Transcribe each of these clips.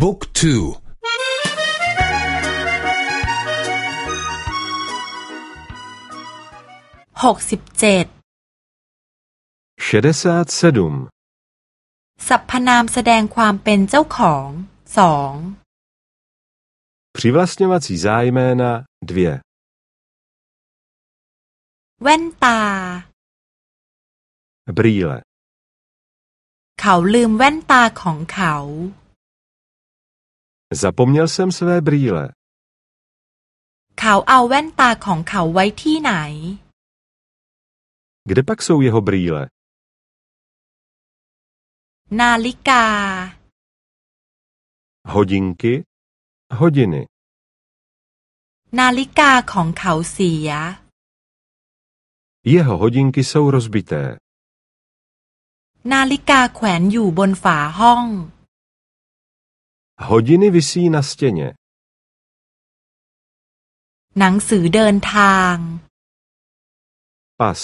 บุ๊กทูหกสิบเจ็ดชดสาตเซดุมสรรพนามแสดงความเป็นเจ้าของสอง Přivlastňovací zájména dvě แว่นตา brýle เขาลืมแว่นตาของเขา Zapomněl jsem své brýle เขาเอาแว่นตาของเขาไว้ที่ไหน Kde pak jsou jeho brýle นาฬิกา Hodinky hodiny นาฬิกาของเขาเสีย Jeho hodinky jsou rozbité นาฬิกาแขวนอยู่บนฝาห้อง Hodiny visí na stěně หนังสือเดินทาง Pas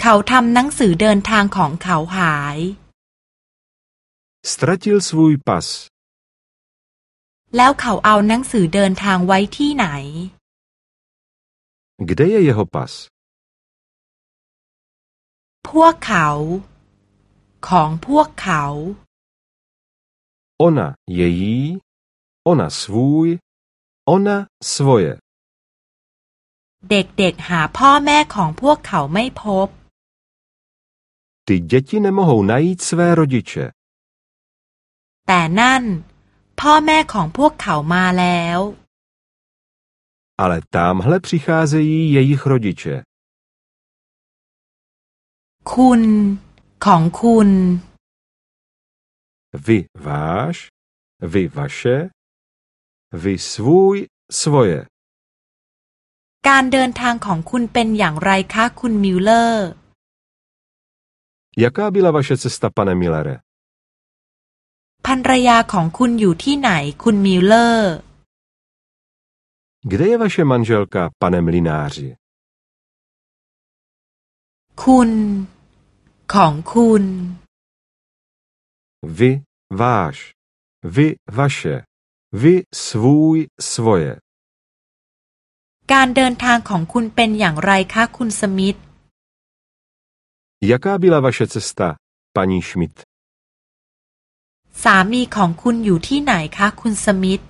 เขาทำหนังสือเดินทางของเขาหาย Ztratil svůj pas แล้วเขาเอาหนังสือเดินทางไว้ที่ไหน Kde je jeho pas พวกเขา ของพวกเขา Ona její Ona svůj Ona svoje เด็กๆหาพ่อแม่ของพวกเขาไม่พบ Ty děti nemohou najít své rodiče แต่นั่น พ่อแม่ของพวกเขามาแล้ว Ale tamhle přicházejí jejich rodiče คุณ ของคุณ Vy váš Vy vaše Vy svůj svoje การเดินทางของคุณเป็นอย่างไรคะคุณมิลเลอร์ Jaká byla vaše cesta, pane Millere? ภรรยาของคุณอยู่ที่ไหนคุณมิลเลอร์ Kde je vaše manželka, pane mlináři? คุณ ของคุณ Vy váš Vy vaše Vy svůj svoje การเดินทางของคุณเป็นอย่างไรคะคุณสมิธ Jaká byla vaše cesta, paní Schmidt? สามีของคุณอยู่ที่ไหนคะคุณสมิธ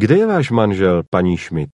Kde je váš manžel, paní Schmidt?